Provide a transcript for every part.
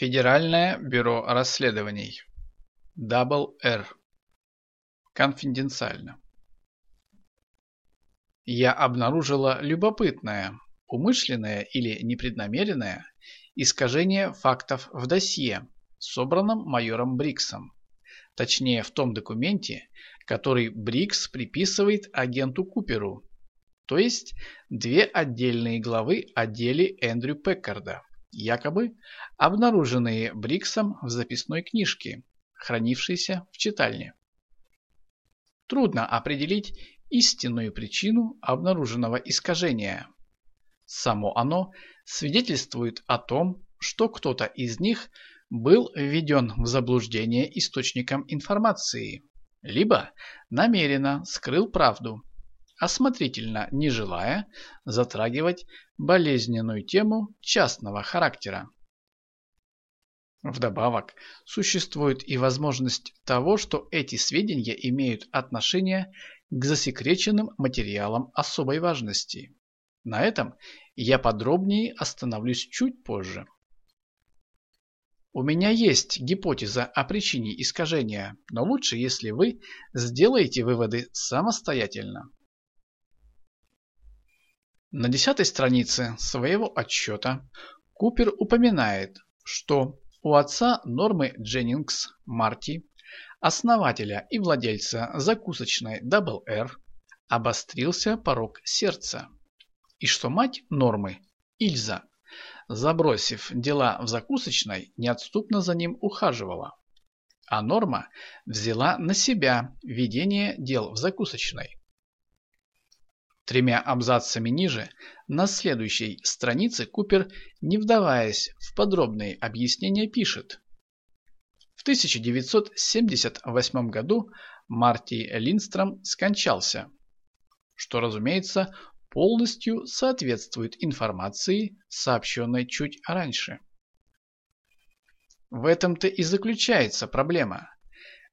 Федеральное бюро расследований. Р. Конфиденциально. Я обнаружила любопытное, умышленное или непреднамеренное искажение фактов в досье, собранном майором Бриксом. Точнее, в том документе, который Брикс приписывает агенту Куперу, то есть две отдельные главы о деле Эндрю Пеккарда якобы обнаруженные Бриксом в записной книжке, хранившейся в читальне. Трудно определить истинную причину обнаруженного искажения. Само оно свидетельствует о том, что кто-то из них был введен в заблуждение источником информации, либо намеренно скрыл правду осмотрительно не желая затрагивать болезненную тему частного характера. Вдобавок, существует и возможность того, что эти сведения имеют отношение к засекреченным материалам особой важности. На этом я подробнее остановлюсь чуть позже. У меня есть гипотеза о причине искажения, но лучше, если вы сделаете выводы самостоятельно. На десятой странице своего отчета Купер упоминает, что у отца Нормы Дженнингс Марти, основателя и владельца закусочной Double R, обострился порог сердца, и что мать Нормы, Ильза, забросив дела в закусочной, неотступно за ним ухаживала. А Норма взяла на себя ведение дел в закусочной Тремя абзацами ниже, на следующей странице Купер, не вдаваясь в подробные объяснения, пишет. В 1978 году Марти Линстром скончался, что, разумеется, полностью соответствует информации, сообщенной чуть раньше. В этом-то и заключается проблема.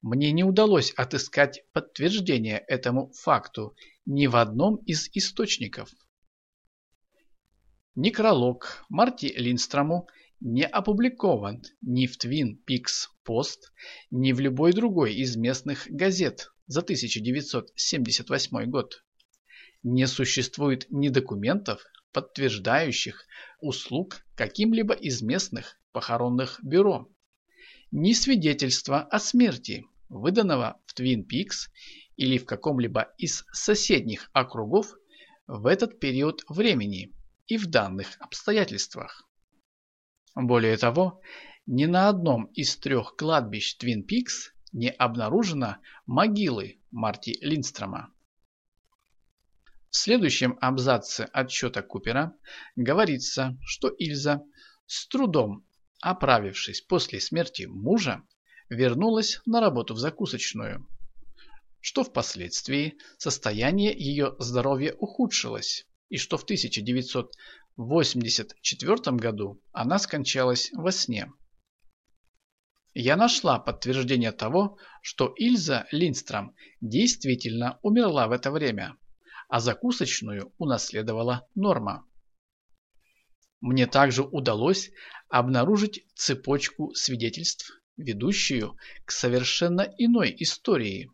Мне не удалось отыскать подтверждение этому факту ни в одном из источников. Некролог Марти Линстрому не опубликован ни в Twin Peaks Post, ни в любой другой из местных газет за 1978 год. Не существует ни документов, подтверждающих услуг каким-либо из местных похоронных бюро ни свидетельства о смерти, выданного в Твин Пикс или в каком-либо из соседних округов в этот период времени и в данных обстоятельствах. Более того, ни на одном из трех кладбищ Твин Пикс не обнаружено могилы Марти Линдстрома. В следующем абзаце отчета Купера говорится, что Ильза с трудом оправившись после смерти мужа, вернулась на работу в закусочную, что впоследствии состояние ее здоровья ухудшилось и что в 1984 году она скончалась во сне. Я нашла подтверждение того, что Ильза Линстром действительно умерла в это время, а закусочную унаследовала Норма. Мне также удалось обнаружить цепочку свидетельств, ведущую к совершенно иной истории,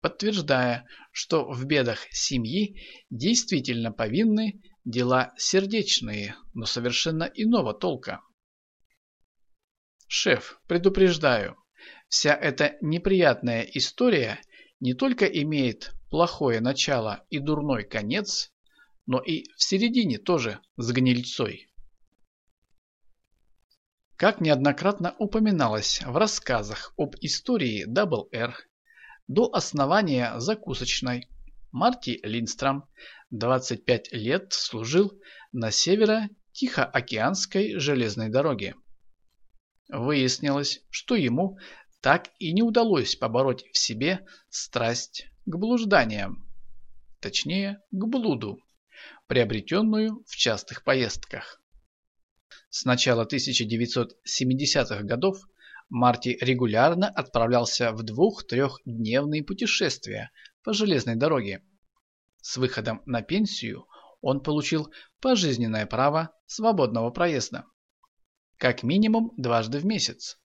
подтверждая, что в бедах семьи действительно повинны дела сердечные, но совершенно иного толка. Шеф, предупреждаю, вся эта неприятная история не только имеет плохое начало и дурной конец, но и в середине тоже с гнильцой. Как неоднократно упоминалось в рассказах об истории R, до основания закусочной Марти Линдстром 25 лет служил на северо-тихоокеанской железной дороге. Выяснилось, что ему так и не удалось побороть в себе страсть к блужданиям, точнее к блуду приобретенную в частых поездках. С начала 1970-х годов Марти регулярно отправлялся в двух-трехдневные путешествия по железной дороге. С выходом на пенсию он получил пожизненное право свободного проезда. как минимум дважды в месяц,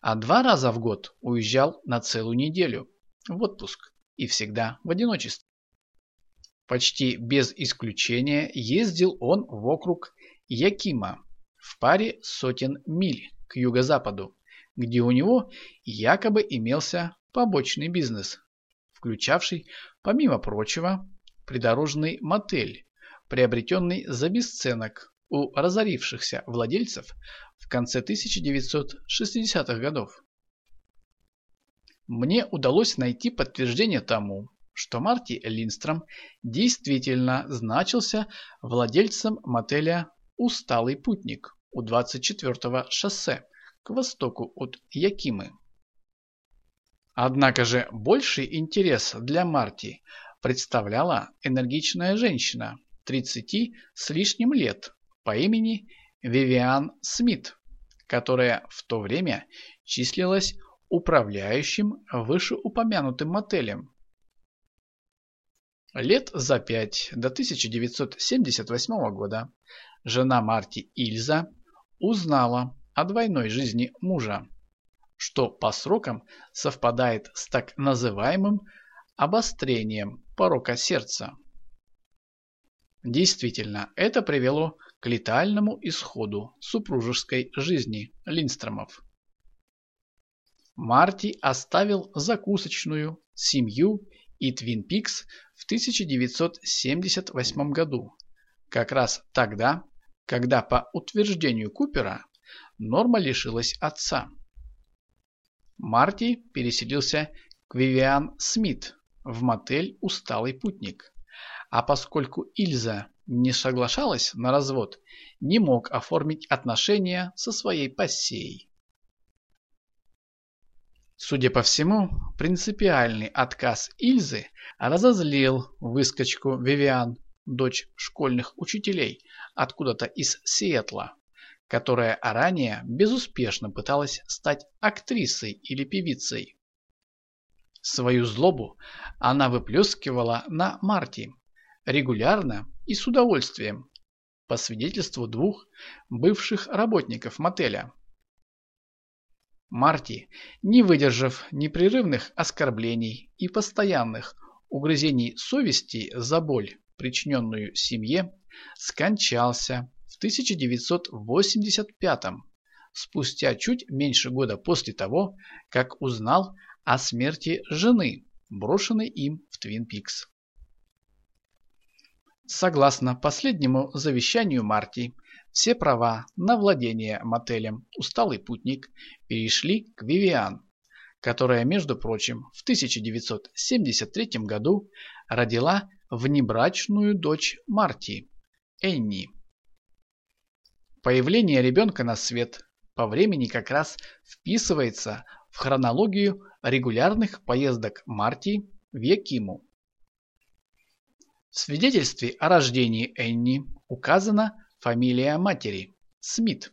а два раза в год уезжал на целую неделю в отпуск и всегда в одиночестве. Почти без исключения ездил он вокруг Якима в паре сотен миль к юго-западу, где у него якобы имелся побочный бизнес, включавший, помимо прочего, придорожный мотель, приобретенный за бесценок у разорившихся владельцев в конце 1960-х годов. Мне удалось найти подтверждение тому, что Марти Линстром действительно значился владельцем мотеля «Усталый путник» у 24-го шоссе к востоку от Якимы. Однако же больший интерес для Марти представляла энергичная женщина 30 с лишним лет по имени Вивиан Смит, которая в то время числилась управляющим вышеупомянутым мотелем. Лет за пять до 1978 года жена Марти Ильза узнала о двойной жизни мужа, что по срокам совпадает с так называемым обострением порока сердца. Действительно, это привело к летальному исходу супружеской жизни Линстромов. Марти оставил закусочную, семью и Твин Пикс в 1978 году, как раз тогда, когда по утверждению Купера Норма лишилась отца. Марти переселился к Вивиан Смит в мотель «Усталый путник». А поскольку Ильза не соглашалась на развод, не мог оформить отношения со своей пассией. Судя по всему, принципиальный отказ Ильзы разозлил выскочку Вивиан, дочь школьных учителей, откуда-то из Сиэтла которая ранее безуспешно пыталась стать актрисой или певицей. Свою злобу она выплескивала на Марти регулярно и с удовольствием, по свидетельству двух бывших работников мотеля. Марти, не выдержав непрерывных оскорблений и постоянных угрызений совести за боль, причиненную семье, скончался в 1985 спустя чуть меньше года после того, как узнал о смерти жены, брошенной им в Твин Пикс. Согласно последнему завещанию Марти, все права на владение мотелем «Усталый путник» перешли к Вивиан, которая, между прочим, в 1973 году родила внебрачную дочь Марти, Энни. Появление ребенка на свет по времени как раз вписывается в хронологию регулярных поездок Марти в Якиму. В свидетельстве о рождении Энни указана фамилия матери – Смит.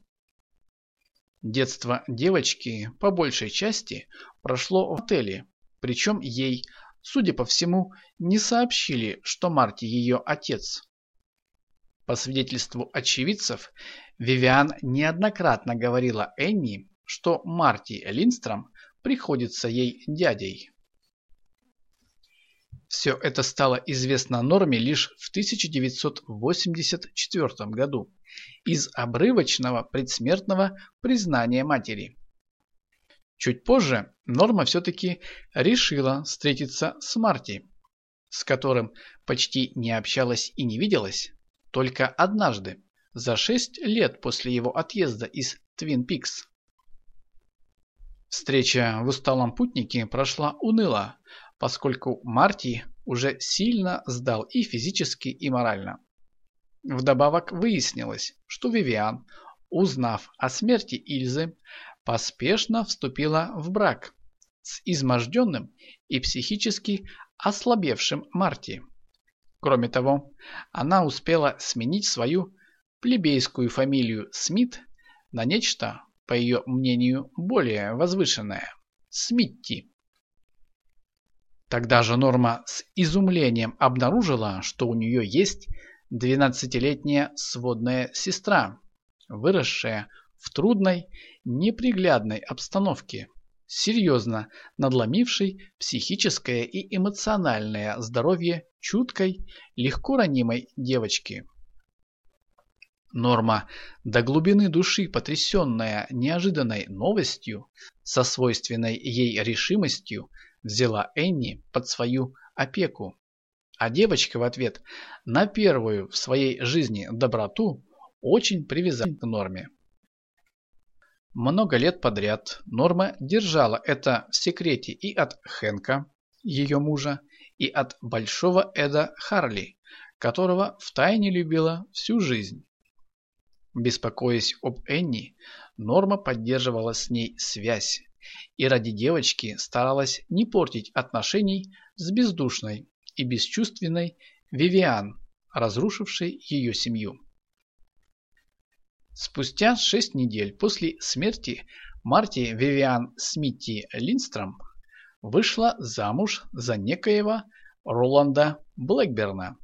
Детство девочки по большей части прошло в отеле, причем ей, судя по всему, не сообщили, что Марти ее отец. По свидетельству очевидцев, Вивиан неоднократно говорила Энни, что Марти Линстром приходится ей дядей. Все это стало известно Норме лишь в 1984 году из обрывочного предсмертного признания матери. Чуть позже Норма все-таки решила встретиться с Марти, с которым почти не общалась и не виделась, только однажды, за шесть лет после его отъезда из Твин Пикс. Встреча в усталом путнике прошла уныло, поскольку Марти уже сильно сдал и физически, и морально. Вдобавок выяснилось, что Вивиан, узнав о смерти Ильзы, поспешно вступила в брак с изможденным и психически ослабевшим Марти. Кроме того, она успела сменить свою плебейскую фамилию Смит на нечто, по ее мнению, более возвышенное – Смитти. Тогда же Норма с изумлением обнаружила, что у нее есть 12-летняя сводная сестра, выросшая в трудной, неприглядной обстановке, серьезно надломившей психическое и эмоциональное здоровье чуткой, легко ранимой девочки. Норма, до глубины души потрясенная неожиданной новостью, со свойственной ей решимостью, взяла Энни под свою опеку. А девочка в ответ на первую в своей жизни доброту очень привязалась к Норме. Много лет подряд Норма держала это в секрете и от Хэнка, ее мужа, и от Большого Эда Харли, которого втайне любила всю жизнь. Беспокоясь об Энни, Норма поддерживала с ней связь и ради девочки старалась не портить отношений с бездушной и бесчувственной Вивиан, разрушившей ее семью. Спустя шесть недель после смерти Марти Вивиан Смитти Линстром вышла замуж за некоего Роланда Блэкберна,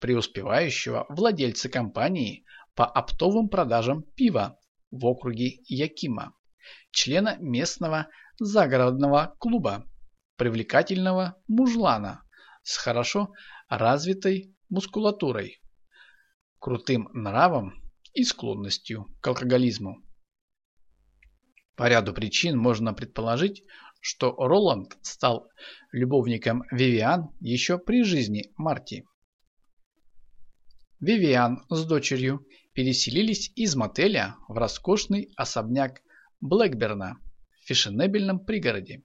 преуспевающего владельца компании по оптовым продажам пива в округе Якима, члена местного загородного клуба, привлекательного мужлана с хорошо развитой мускулатурой, крутым нравом и склонностью к алкоголизму. По ряду причин можно предположить, что Роланд стал любовником Вивиан еще при жизни Марти. Вивиан с дочерью переселились из мотеля в роскошный особняк Блэкберна в фешенебельном пригороде.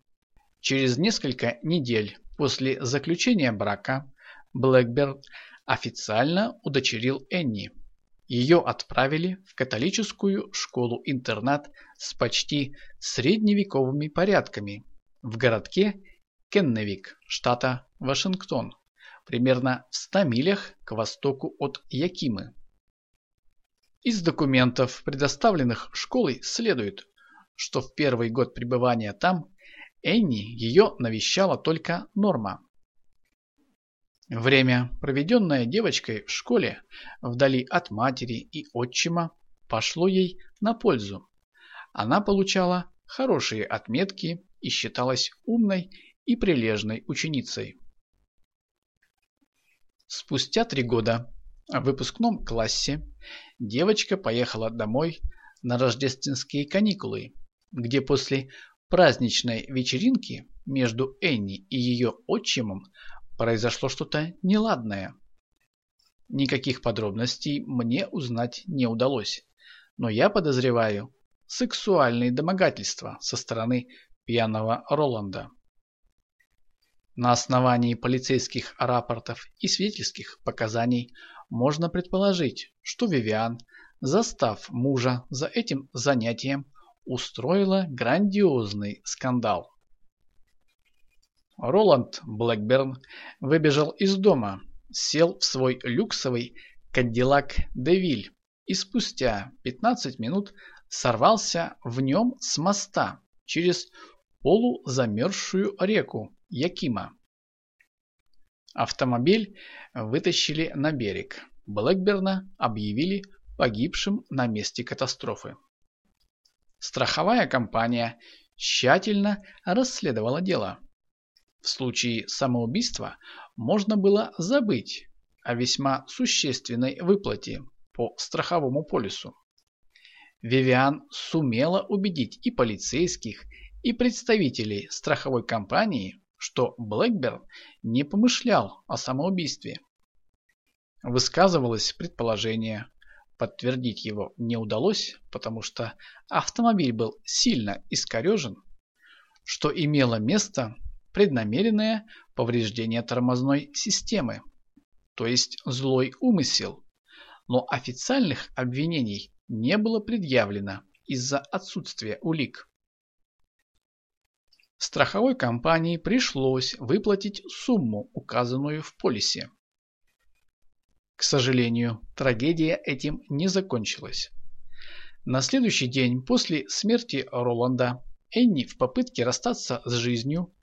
Через несколько недель после заключения брака Блэкберн официально удочерил Энни. Ее отправили в католическую школу-интернат с почти средневековыми порядками в городке Кенневик, штата Вашингтон, примерно в 100 милях к востоку от Якимы. Из документов, предоставленных школой, следует, что в первый год пребывания там Энни ее навещала только Норма. Время, проведенное девочкой в школе, вдали от матери и отчима, пошло ей на пользу. Она получала хорошие отметки и считалась умной и прилежной ученицей. Спустя три года в выпускном классе девочка поехала домой на рождественские каникулы, где после праздничной вечеринки между Энни и ее отчимом произошло что-то неладное. Никаких подробностей мне узнать не удалось, но я подозреваю сексуальные домогательства со стороны пьяного Роланда. На основании полицейских рапортов и свидетельских показаний можно предположить, что Вивиан, застав мужа за этим занятием, устроила грандиозный скандал. Роланд Блэкберн выбежал из дома, сел в свой люксовый Кадиллак Девиль и спустя 15 минут сорвался в нем с моста через полузамерзшую реку Якима. Автомобиль вытащили на берег. Блэкберна объявили погибшим на месте катастрофы. Страховая компания тщательно расследовала дело. В случае самоубийства можно было забыть о весьма существенной выплате по страховому полису. Вивиан сумела убедить и полицейских, и представителей страховой компании, что Блэкберн не помышлял о самоубийстве. Высказывалось предположение, подтвердить его не удалось, потому что автомобиль был сильно искорежен, что имело место преднамеренное повреждение тормозной системы, то есть злой умысел, но официальных обвинений не было предъявлено из-за отсутствия улик. Страховой компании пришлось выплатить сумму, указанную в полисе. К сожалению, трагедия этим не закончилась. На следующий день после смерти Роланда Энни в попытке расстаться с жизнью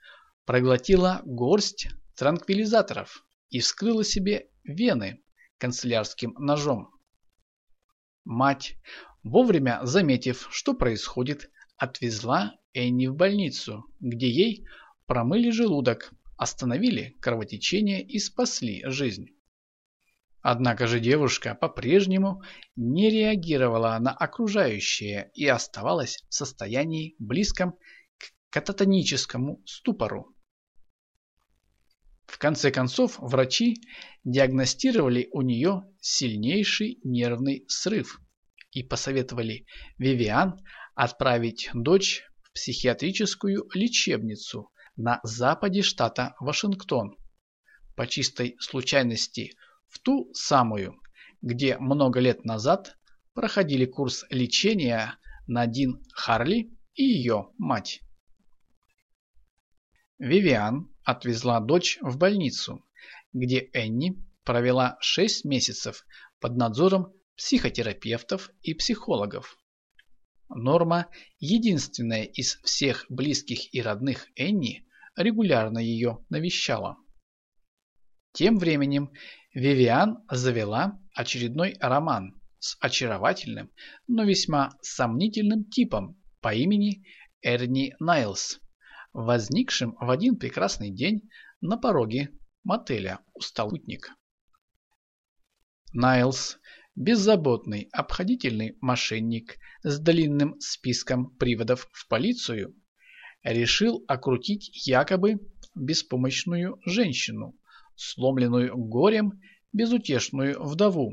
проглотила горсть транквилизаторов и вскрыла себе вены канцелярским ножом. Мать вовремя заметив, что происходит, отвезла Энни в больницу, где ей промыли желудок, остановили кровотечение и спасли жизнь. Однако же девушка по-прежнему не реагировала на окружающее и оставалась в состоянии близком к кататоническому ступору. В конце концов, врачи диагностировали у нее сильнейший нервный срыв и посоветовали Вивиан отправить дочь в психиатрическую лечебницу на западе штата Вашингтон. По чистой случайности в ту самую, где много лет назад проходили курс лечения Надин Харли и ее мать. Вивиан отвезла дочь в больницу, где Энни провела 6 месяцев под надзором психотерапевтов и психологов. Норма, единственная из всех близких и родных Энни, регулярно ее навещала. Тем временем Вивиан завела очередной роман с очаровательным, но весьма сомнительным типом по имени Эрни Найлс, возникшим в один прекрасный день на пороге мотеля у столутник. Найлс, беззаботный, обходительный мошенник с длинным списком приводов в полицию, решил окрутить якобы беспомощную женщину, сломленную горем безутешную вдову,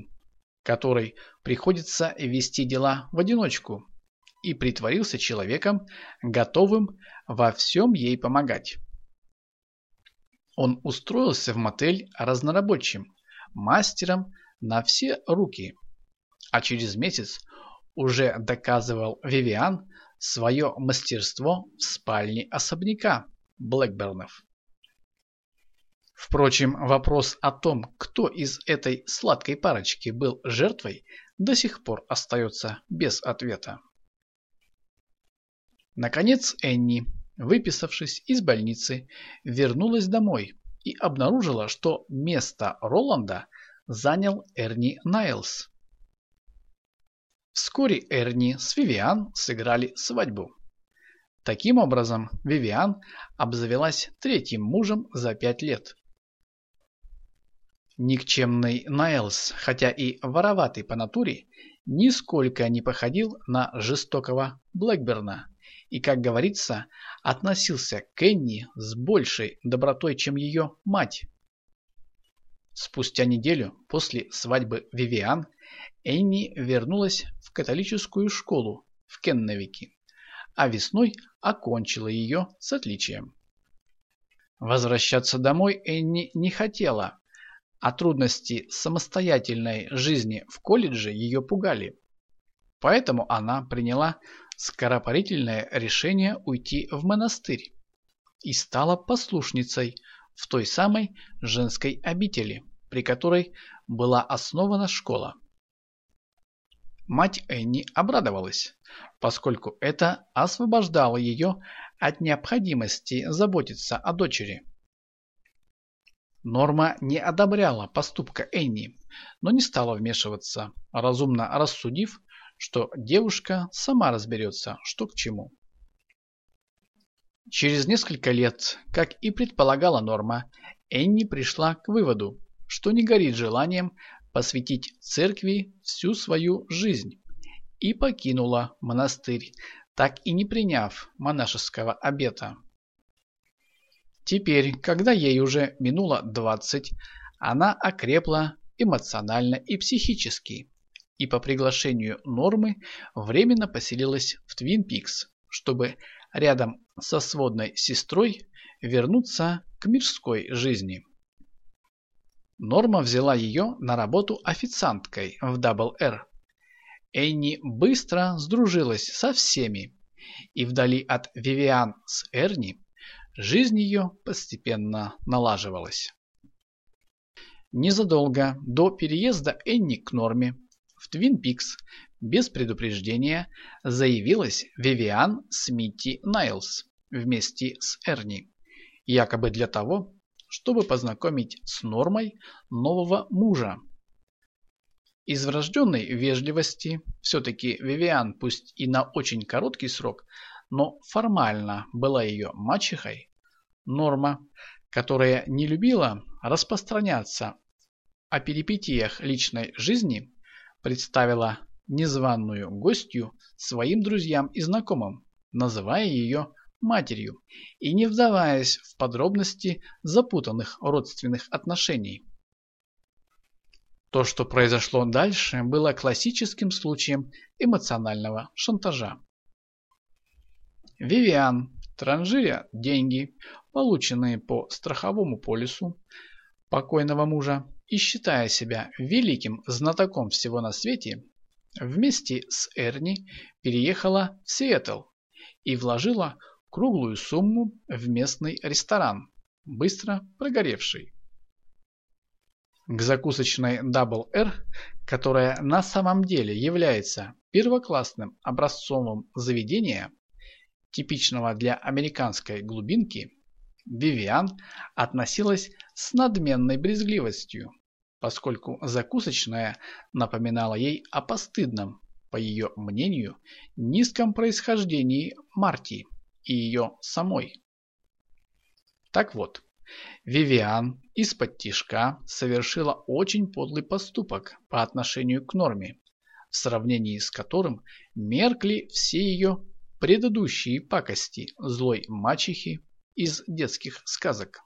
которой приходится вести дела в одиночку, и притворился человеком, готовым во всем ей помогать. Он устроился в мотель разнорабочим, мастером на все руки, а через месяц уже доказывал Вивиан свое мастерство в спальне особняка Блэкбернов. Впрочем, вопрос о том, кто из этой сладкой парочки был жертвой, до сих пор остается без ответа. Наконец Энни, выписавшись из больницы, вернулась домой и обнаружила, что место Роланда занял Эрни Найлс. Вскоре Эрни с Вивиан сыграли свадьбу. Таким образом, Вивиан обзавелась третьим мужем за пять лет. Никчемный Найлс, хотя и вороватый по натуре, нисколько не походил на жестокого Блэкберна и, как говорится, относился к Энни с большей добротой, чем ее мать. Спустя неделю после свадьбы Вивиан Энни вернулась в католическую школу в Кенневике, а весной окончила ее с отличием. Возвращаться домой Энни не хотела, а трудности самостоятельной жизни в колледже ее пугали. Поэтому она приняла скоропалительное решение уйти в монастырь и стала послушницей в той самой женской обители, при которой была основана школа. Мать Энни обрадовалась, поскольку это освобождало ее от необходимости заботиться о дочери. Норма не одобряла поступка Энни, но не стала вмешиваться, разумно рассудив, что девушка сама разберется, что к чему. Через несколько лет, как и предполагала Норма, Энни пришла к выводу, что не горит желанием посвятить церкви всю свою жизнь и покинула монастырь, так и не приняв монашеского обета. Теперь, когда ей уже минуло 20, она окрепла эмоционально и психически и по приглашению Нормы временно поселилась в Твин Пикс, чтобы рядом со сводной сестрой вернуться к мирской жизни. Норма взяла ее на работу официанткой в Double R. Энни быстро сдружилась со всеми, и вдали от Вивиан с Эрни Жизнь ее постепенно налаживалась. Незадолго до переезда Энни к Норме в Твин Пикс без предупреждения заявилась Вивиан Смити Найлс вместе с Эрни, якобы для того, чтобы познакомить с Нормой нового мужа. Из врожденной вежливости все-таки Вивиан, пусть и на очень короткий срок, но формально была ее мачехой, Норма, которая не любила распространяться о перипетиях личной жизни, представила незваную гостью своим друзьям и знакомым, называя ее матерью и не вдаваясь в подробности запутанных родственных отношений. То, что произошло дальше, было классическим случаем эмоционального шантажа. Вивиан, транжиря деньги, полученные по страховому полису покойного мужа, и считая себя великим знатоком всего на свете, вместе с Эрни переехала в Сиэтл и вложила круглую сумму в местный ресторан, быстро прогоревший. К закусочной Double R, которая на самом деле является первоклассным образцовым заведением, типичного для американской глубинки, Вивиан относилась с надменной брезгливостью, поскольку закусочная напоминала ей о постыдном, по ее мнению, низком происхождении Марти и ее самой. Так вот, Вивиан из-под тишка совершила очень подлый поступок по отношению к Норме, в сравнении с которым меркли все ее предыдущие пакости злой мачехи из детских сказок.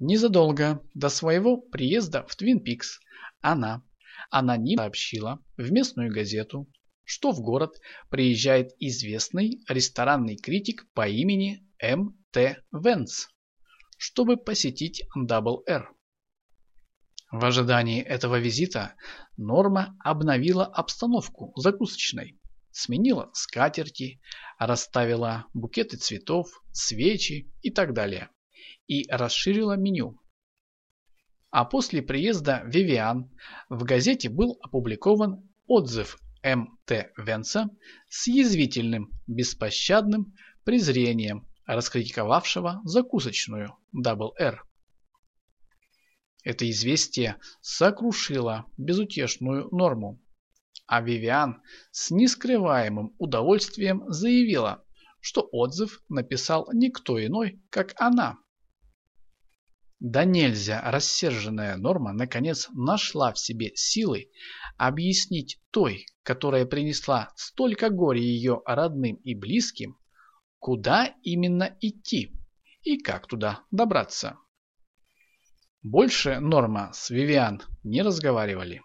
Незадолго до своего приезда в Твин Пикс она анонимно сообщила в местную газету, что в город приезжает известный ресторанный критик по имени М. Т. Венс, чтобы посетить Double R. В ожидании этого визита Норма обновила обстановку закусочной, сменила скатерти, расставила букеты цветов, свечи и так далее, и расширила меню. А после приезда Вивиан в газете был опубликован отзыв М.Т. Венца с язвительным, беспощадным презрением, раскритиковавшего закусочную R. Это известие сокрушило безутешную норму, а Вивиан с нескрываемым удовольствием заявила, что отзыв написал никто иной, как она. Да нельзя рассерженная Норма наконец нашла в себе силы объяснить той, которая принесла столько горя ее родным и близким, куда именно идти и как туда добраться. Больше Норма с Вивиан не разговаривали.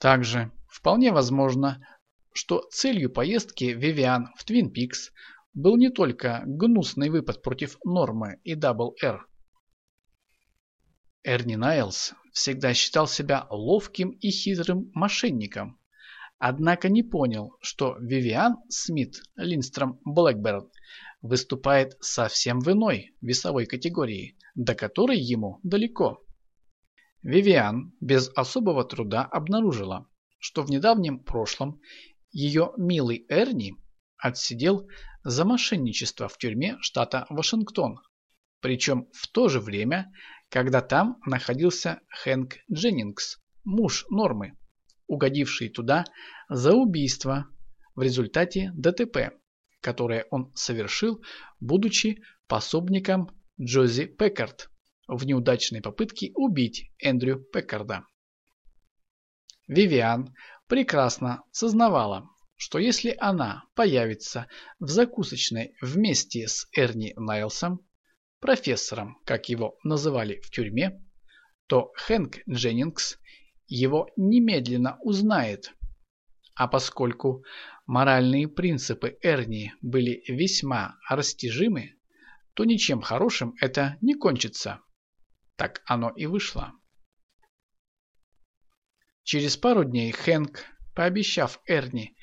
Также вполне возможно, что целью поездки Вивиан в Твин Пикс был не только гнусный выпад против Нормы и Дабл Р. Эрни Найлс всегда считал себя ловким и хитрым мошенником, однако не понял, что Вивиан Смит Линстром Блэкберн выступает совсем в иной весовой категории, до которой ему далеко. Вивиан без особого труда обнаружила, что в недавнем прошлом ее милый Эрни отсидел за мошенничество в тюрьме штата Вашингтон, причем в то же время, когда там находился Хэнк Дженнингс, муж Нормы, угодивший туда за убийство в результате ДТП, которое он совершил, будучи пособником Джози Пеккард в неудачной попытке убить Эндрю Пеккарда. Вивиан прекрасно сознавала, что если она появится в закусочной вместе с Эрни Найлсом, профессором, как его называли в тюрьме, то Хэнк Дженнингс его немедленно узнает. А поскольку моральные принципы Эрни были весьма растяжимы, то ничем хорошим это не кончится. Так оно и вышло. Через пару дней Хэнк, пообещав Эрни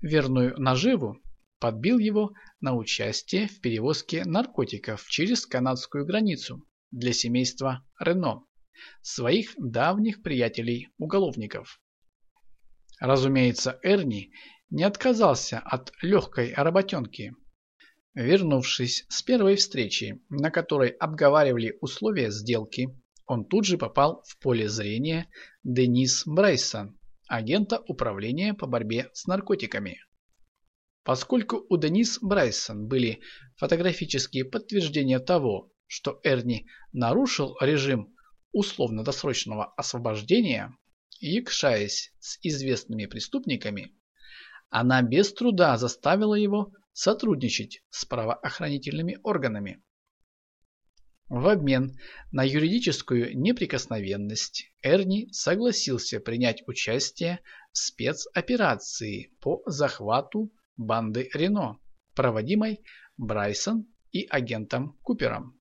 верную наживу, подбил его на участие в перевозке наркотиков через канадскую границу для семейства Рено, своих давних приятелей-уголовников. Разумеется, Эрни не отказался от легкой работенки. Вернувшись с первой встречи, на которой обговаривали условия сделки, он тут же попал в поле зрения Денис Брайсон, агента управления по борьбе с наркотиками. Поскольку у Денис Брайсон были фотографические подтверждения того, что Эрни нарушил режим условно-досрочного освобождения, якшаясь с известными преступниками, она без труда заставила его сотрудничать с правоохранительными органами. В обмен на юридическую неприкосновенность Эрни согласился принять участие в спецоперации по захвату банды Рено, проводимой Брайсон и агентом Купером.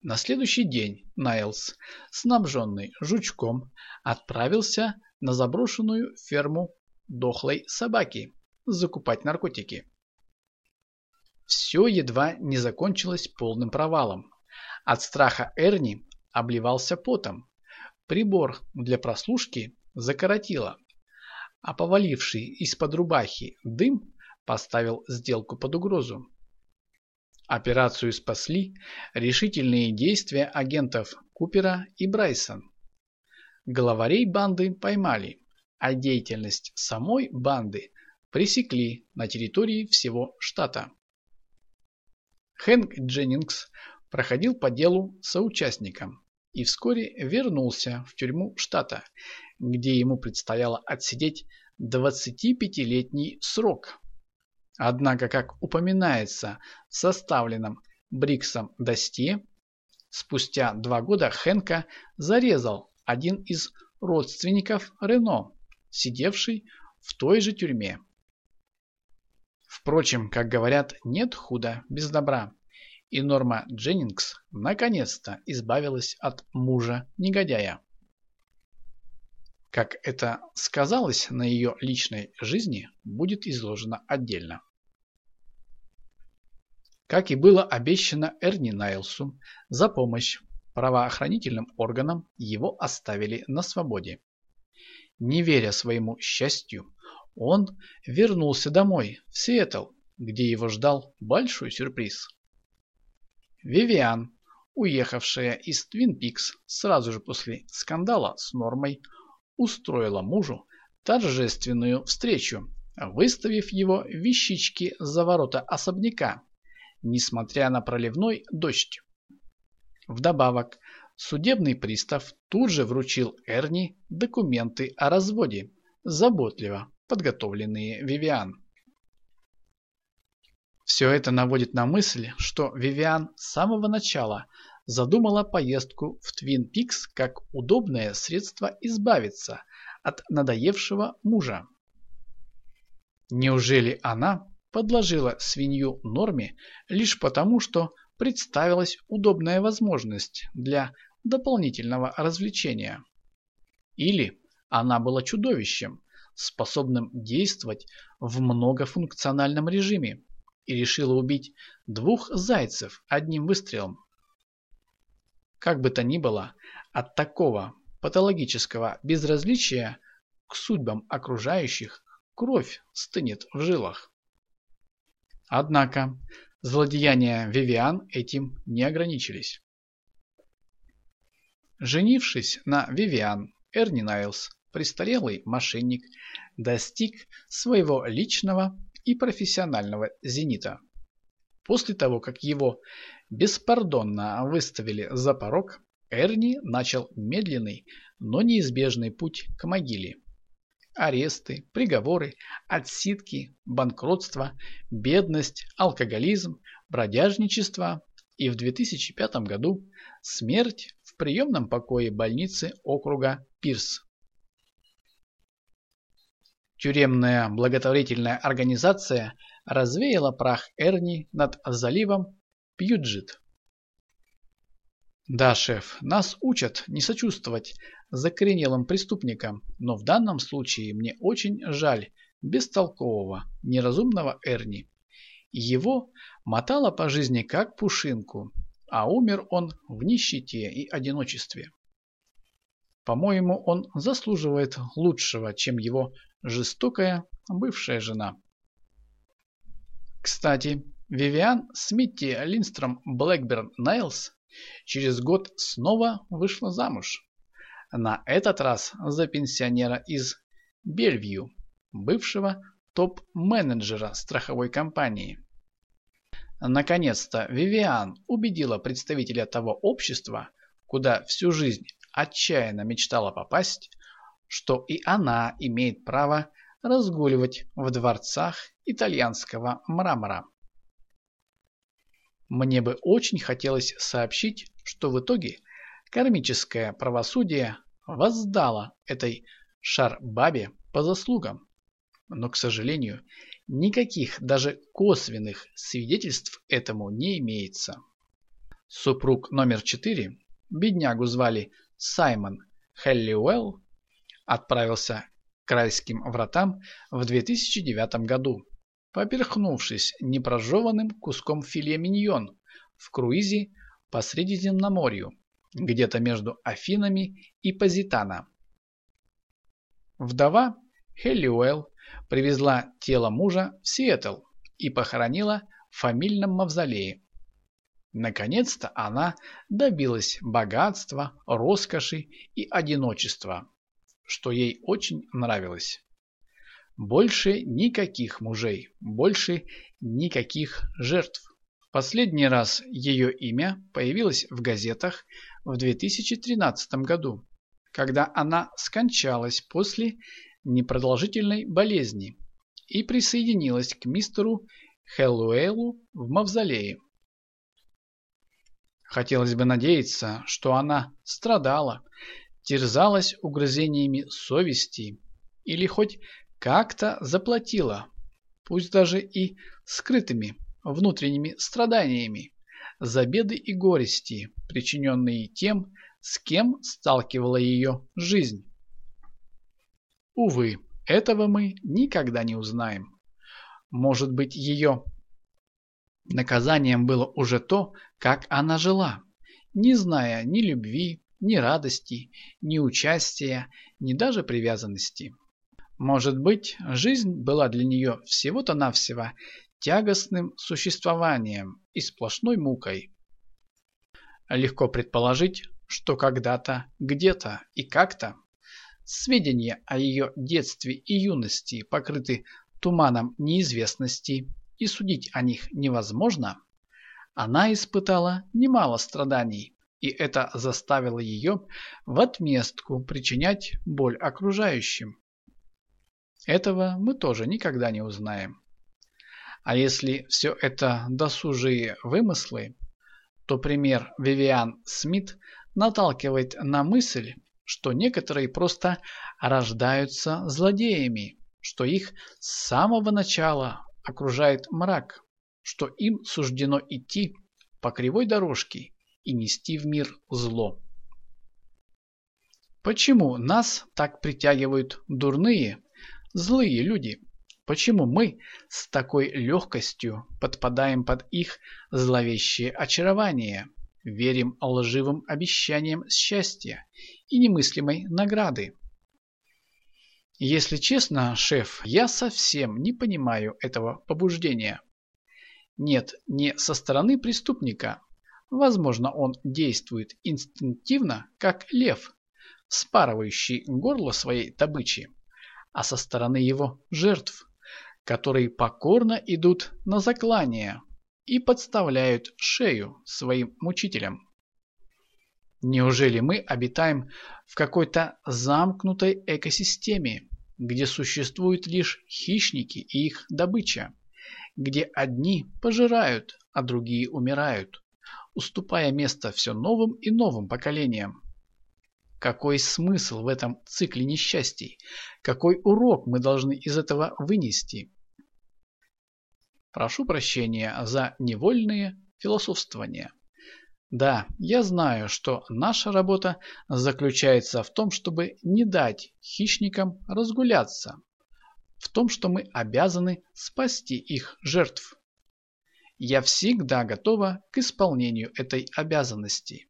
На следующий день Найлс, снабженный жучком, отправился на заброшенную ферму дохлой собаки закупать наркотики. Все едва не закончилось полным провалом. От страха Эрни обливался потом. Прибор для прослушки закоротило, а поваливший из-под рубахи дым поставил сделку под угрозу. Операцию спасли решительные действия агентов Купера и Брайсон. Главарей банды поймали, а деятельность самой банды пресекли на территории всего штата. Хэнк Дженнингс проходил по делу соучастником и вскоре вернулся в тюрьму штата, где ему предстояло отсидеть 25-летний срок. Однако, как упоминается в составленном Бриксом досте, спустя два года Хэнка зарезал один из родственников Рено, сидевший в той же тюрьме. Впрочем, как говорят, нет худа без добра. И Норма Дженнингс наконец-то избавилась от мужа-негодяя. Как это сказалось на ее личной жизни, будет изложено отдельно. Как и было обещано Эрни Найлсу, за помощь правоохранительным органам его оставили на свободе. Не веря своему счастью, он вернулся домой, в Сиэтл, где его ждал большой сюрприз. Вивиан, уехавшая из Твин Пикс сразу же после скандала с Нормой, устроила мужу торжественную встречу, выставив его вещички за ворота особняка, несмотря на проливной дождь. Вдобавок, судебный пристав тут же вручил Эрни документы о разводе, заботливо подготовленные Вивиан. Все это наводит на мысль, что Вивиан с самого начала задумала поездку в Твин Пикс как удобное средство избавиться от надоевшего мужа. Неужели она подложила свинью Норме лишь потому, что представилась удобная возможность для дополнительного развлечения? Или она была чудовищем, способным действовать в многофункциональном режиме, и решила убить двух зайцев одним выстрелом. Как бы то ни было, от такого патологического безразличия к судьбам окружающих кровь стынет в жилах. Однако злодеяния Вивиан этим не ограничились. Женившись на Вивиан, Эрни Найлс престарелый мошенник достиг своего личного и профессионального зенита. После того, как его беспардонно выставили за порог, Эрни начал медленный, но неизбежный путь к могиле. Аресты, приговоры, отсидки, банкротство, бедность, алкоголизм, бродяжничество и в 2005 году смерть в приемном покое больницы округа Пирс. Тюремная благотворительная организация развеяла прах Эрни над заливом Пьюджит. Да, шеф, нас учат не сочувствовать закоренелым преступникам, но в данном случае мне очень жаль бестолкового, неразумного Эрни. Его мотало по жизни как пушинку, а умер он в нищете и одиночестве. По-моему, он заслуживает лучшего, чем его жестокая бывшая жена. Кстати, Вивиан Смитти Линстром Блэкберн Найлс Через год снова вышла замуж. На этот раз за пенсионера из Бельвью, бывшего топ-менеджера страховой компании. Наконец-то Вивиан убедила представителя того общества, куда всю жизнь отчаянно мечтала попасть, что и она имеет право разгуливать в дворцах итальянского мрамора. Мне бы очень хотелось сообщить, что в итоге кармическое правосудие воздало этой шарбабе по заслугам. Но, к сожалению, никаких даже косвенных свидетельств этому не имеется. Супруг номер 4, беднягу звали Саймон Хеллиуэлл, отправился к райским вратам в 2009 году, поперхнувшись непрожеванным куском филе миньон в круизе по Средиземноморью, где-то между Афинами и Позитано. Вдова Хеллиуэлл привезла тело мужа в Сиэтл и похоронила в фамильном мавзолее. Наконец-то она добилась богатства, роскоши и одиночества, что ей очень нравилось. Больше никаких мужей, больше никаких жертв. Последний раз ее имя появилось в газетах в 2013 году, когда она скончалась после непродолжительной болезни и присоединилась к мистеру Хэллуэлу в мавзолее. Хотелось бы надеяться, что она страдала, терзалась угрызениями совести или хоть как-то заплатила, пусть даже и скрытыми внутренними страданиями, за беды и горести, причиненные тем, с кем сталкивала ее жизнь. Увы, этого мы никогда не узнаем. Может быть, ее наказанием было уже то, как она жила, не зная ни любви, ни радости, ни участия, ни даже привязанности. Может быть, жизнь была для нее всего-то навсего тягостным существованием и сплошной мукой. Легко предположить, что когда-то, где-то и как-то Сведения о ее детстве и юности покрыты туманом неизвестности, и судить о них невозможно. Она испытала немало страданий, и это заставило ее в отместку причинять боль окружающим. Этого мы тоже никогда не узнаем. А если все это досужие вымыслы, то пример Вивиан Смит наталкивает на мысль, что некоторые просто рождаются злодеями, что их с самого начала окружает мрак, что им суждено идти по кривой дорожке и нести в мир зло. Почему нас так притягивают дурные, злые люди? Почему мы с такой легкостью подпадаем под их зловещее очарование? верим лживым обещаниям счастья и немыслимой награды. Если честно, шеф, я совсем не понимаю этого побуждения. Нет, не со стороны преступника. Возможно, он действует инстинктивно, как лев, спарывающий горло своей добычи, а со стороны его жертв, которые покорно идут на заклание, и подставляют шею своим мучителям. Неужели мы обитаем в какой-то замкнутой экосистеме, где существуют лишь хищники и их добыча, где одни пожирают, а другие умирают, уступая место все новым и новым поколениям? Какой смысл в этом цикле несчастий? Какой урок мы должны из этого вынести? Прошу прощения за невольные философствования. Да, я знаю, что наша работа заключается в том, чтобы не дать хищникам разгуляться, в том, что мы обязаны спасти их жертв. Я всегда готова к исполнению этой обязанности.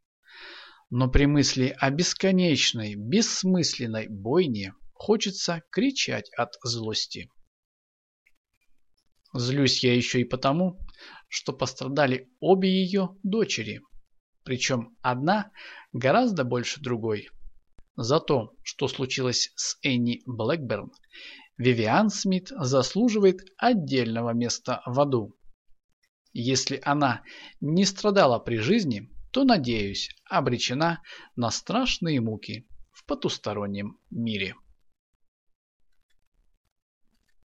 Но при мысли о бесконечной, бессмысленной бойне хочется кричать от злости. Злюсь я еще и потому, что пострадали обе ее дочери. причем одна гораздо больше другой. За то, что случилось с Энни Блэкберн, Вивиан Смит заслуживает отдельного места в аду. Если она не страдала при жизни, то, надеюсь, обречена на страшные муки в потустороннем мире.